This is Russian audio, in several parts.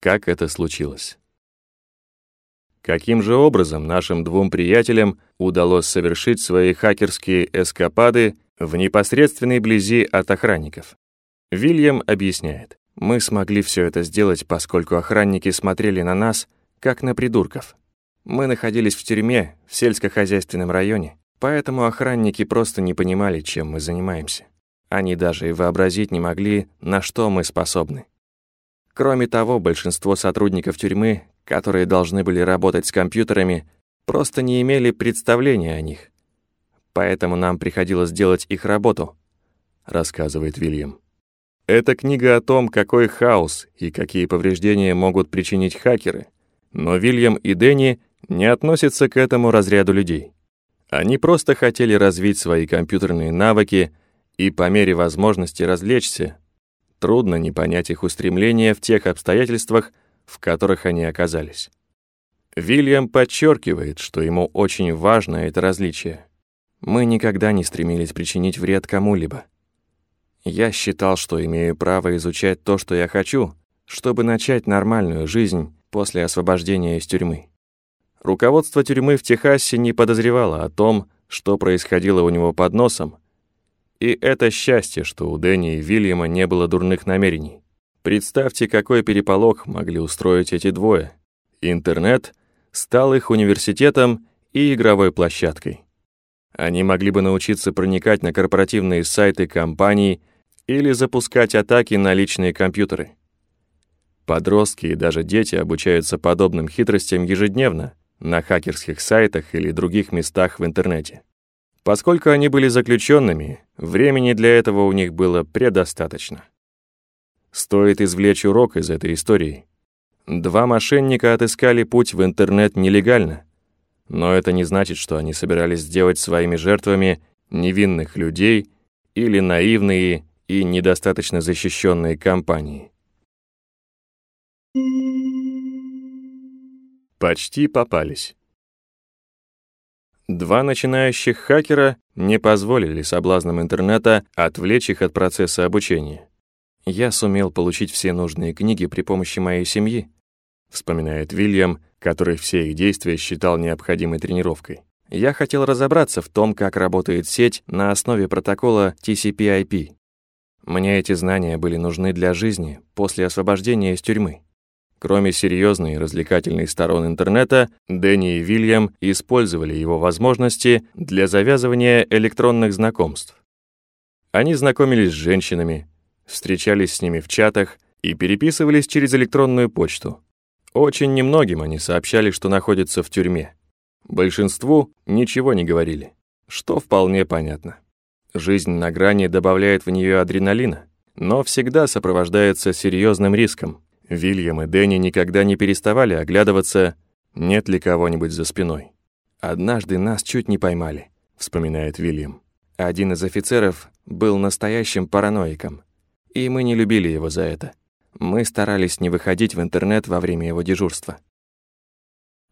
Как это случилось? Каким же образом нашим двум приятелям удалось совершить свои хакерские эскапады в непосредственной близи от охранников? Вильям объясняет. Мы смогли все это сделать, поскольку охранники смотрели на нас, как на придурков. Мы находились в тюрьме, в сельскохозяйственном районе, поэтому охранники просто не понимали, чем мы занимаемся. Они даже и вообразить не могли, на что мы способны. Кроме того, большинство сотрудников тюрьмы, которые должны были работать с компьютерами, просто не имели представления о них. Поэтому нам приходилось делать их работу, рассказывает Вильям. Это книга о том, какой хаос и какие повреждения могут причинить хакеры, но Вильям и Дэнни не относятся к этому разряду людей. Они просто хотели развить свои компьютерные навыки и по мере возможности развлечься, Трудно не понять их устремления в тех обстоятельствах, в которых они оказались. Вильям подчеркивает, что ему очень важно это различие. Мы никогда не стремились причинить вред кому-либо. Я считал, что имею право изучать то, что я хочу, чтобы начать нормальную жизнь после освобождения из тюрьмы. Руководство тюрьмы в Техасе не подозревало о том, что происходило у него под носом, и это счастье, что у Дэнни и Вильяма не было дурных намерений. Представьте, какой переполох могли устроить эти двое. Интернет стал их университетом и игровой площадкой. Они могли бы научиться проникать на корпоративные сайты компаний или запускать атаки на личные компьютеры. Подростки и даже дети обучаются подобным хитростям ежедневно на хакерских сайтах или других местах в интернете. Поскольку они были заключенными, времени для этого у них было предостаточно. Стоит извлечь урок из этой истории. Два мошенника отыскали путь в интернет нелегально, но это не значит, что они собирались сделать своими жертвами невинных людей или наивные и недостаточно защищенные компании. Почти попались. Два начинающих хакера не позволили соблазнам интернета отвлечь их от процесса обучения. «Я сумел получить все нужные книги при помощи моей семьи», вспоминает Вильям, который все их действия считал необходимой тренировкой. «Я хотел разобраться в том, как работает сеть на основе протокола TCP/IP. Мне эти знания были нужны для жизни после освобождения из тюрьмы. Кроме серьезной и развлекательной сторон интернета, Дэнни и Вильям использовали его возможности для завязывания электронных знакомств. Они знакомились с женщинами, встречались с ними в чатах и переписывались через электронную почту. Очень немногим они сообщали, что находятся в тюрьме. Большинству ничего не говорили, что вполне понятно. Жизнь на грани добавляет в нее адреналина, но всегда сопровождается серьезным риском. Вильям и Дэнни никогда не переставали оглядываться, нет ли кого-нибудь за спиной. «Однажды нас чуть не поймали», — вспоминает Вильям. Один из офицеров был настоящим параноиком, и мы не любили его за это. Мы старались не выходить в интернет во время его дежурства.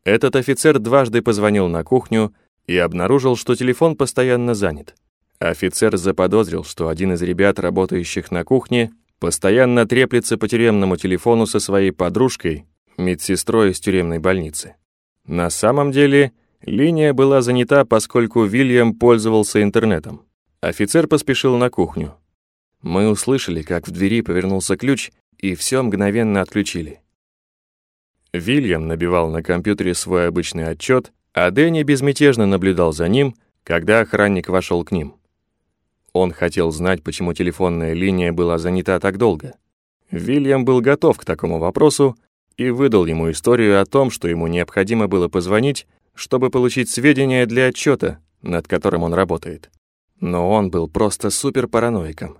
Этот офицер дважды позвонил на кухню и обнаружил, что телефон постоянно занят. Офицер заподозрил, что один из ребят, работающих на кухне, Постоянно треплется по тюремному телефону со своей подружкой, медсестрой из тюремной больницы. На самом деле, линия была занята, поскольку Вильям пользовался интернетом. Офицер поспешил на кухню. Мы услышали, как в двери повернулся ключ, и все мгновенно отключили. Вильям набивал на компьютере свой обычный отчет, а Дэнни безмятежно наблюдал за ним, когда охранник вошел к ним. Он хотел знать, почему телефонная линия была занята так долго. Вильям был готов к такому вопросу и выдал ему историю о том, что ему необходимо было позвонить, чтобы получить сведения для отчета, над которым он работает. Но он был просто суперпараноиком.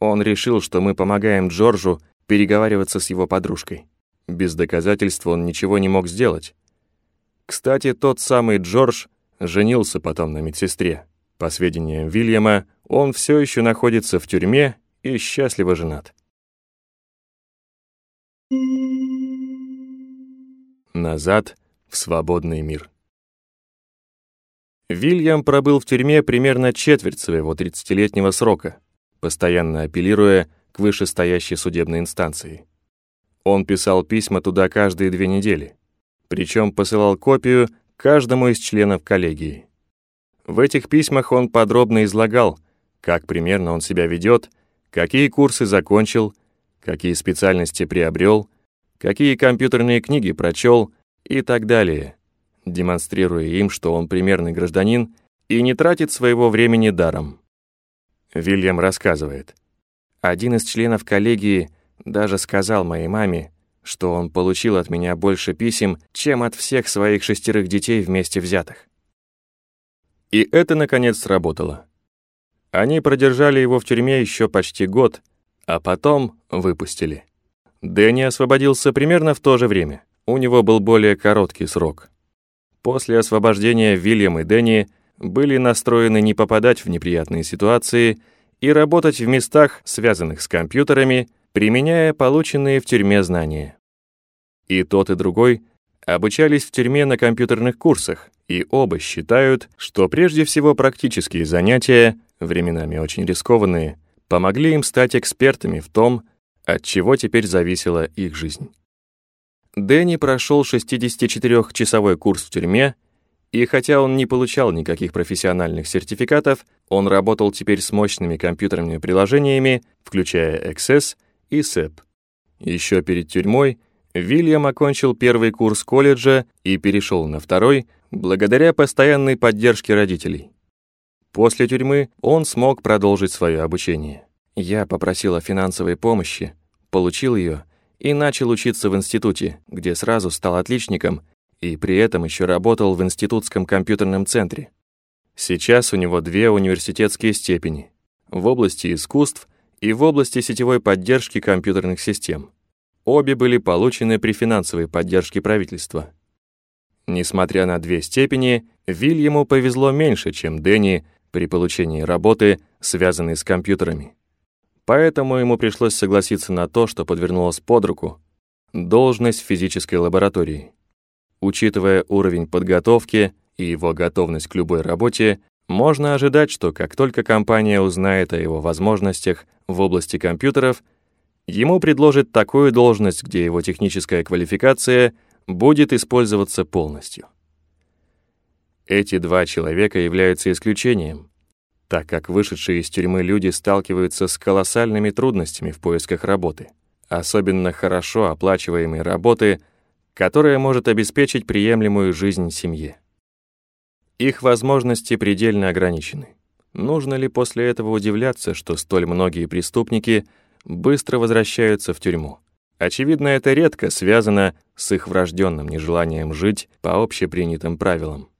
Он решил, что мы помогаем Джорджу переговариваться с его подружкой. Без доказательств он ничего не мог сделать. Кстати, тот самый Джордж женился потом на медсестре. По сведениям Вильяма, он все еще находится в тюрьме и счастливо женат. Назад в свободный мир. Вильям пробыл в тюрьме примерно четверть своего 30-летнего срока, постоянно апеллируя к вышестоящей судебной инстанции. Он писал письма туда каждые две недели, причем посылал копию каждому из членов коллегии. В этих письмах он подробно излагал, как примерно он себя ведет, какие курсы закончил, какие специальности приобрел, какие компьютерные книги прочел и так далее, демонстрируя им, что он примерный гражданин и не тратит своего времени даром. Вильям рассказывает. Один из членов коллегии даже сказал моей маме, что он получил от меня больше писем, чем от всех своих шестерых детей вместе взятых. И это, наконец, сработало. Они продержали его в тюрьме еще почти год, а потом выпустили. Дэнни освободился примерно в то же время. У него был более короткий срок. После освобождения Вильям и Дэнни были настроены не попадать в неприятные ситуации и работать в местах, связанных с компьютерами, применяя полученные в тюрьме знания. И тот, и другой обучались в тюрьме на компьютерных курсах, и оба считают, что прежде всего практические занятия, временами очень рискованные, помогли им стать экспертами в том, от чего теперь зависела их жизнь. Дэнни прошел 64-часовой курс в тюрьме, и хотя он не получал никаких профессиональных сертификатов, он работал теперь с мощными компьютерными приложениями, включая Access и SEP. Еще перед тюрьмой Вильям окончил первый курс колледжа и перешел на второй благодаря постоянной поддержке родителей. После тюрьмы он смог продолжить свое обучение. Я попросил о финансовой помощи, получил ее и начал учиться в институте, где сразу стал отличником и при этом еще работал в институтском компьютерном центре. Сейчас у него две университетские степени в области искусств и в области сетевой поддержки компьютерных систем. Обе были получены при финансовой поддержке правительства. Несмотря на две степени, Вильяму повезло меньше, чем Дэнни при получении работы, связанной с компьютерами. Поэтому ему пришлось согласиться на то, что подвернулось под руку — должность в физической лаборатории. Учитывая уровень подготовки и его готовность к любой работе, можно ожидать, что как только компания узнает о его возможностях в области компьютеров, ему предложит такую должность, где его техническая квалификация будет использоваться полностью. Эти два человека являются исключением, так как вышедшие из тюрьмы люди сталкиваются с колоссальными трудностями в поисках работы, особенно хорошо оплачиваемой работы, которая может обеспечить приемлемую жизнь семье. Их возможности предельно ограничены. Нужно ли после этого удивляться, что столь многие преступники быстро возвращаются в тюрьму? Очевидно, это редко связано с их врожденным нежеланием жить по общепринятым правилам.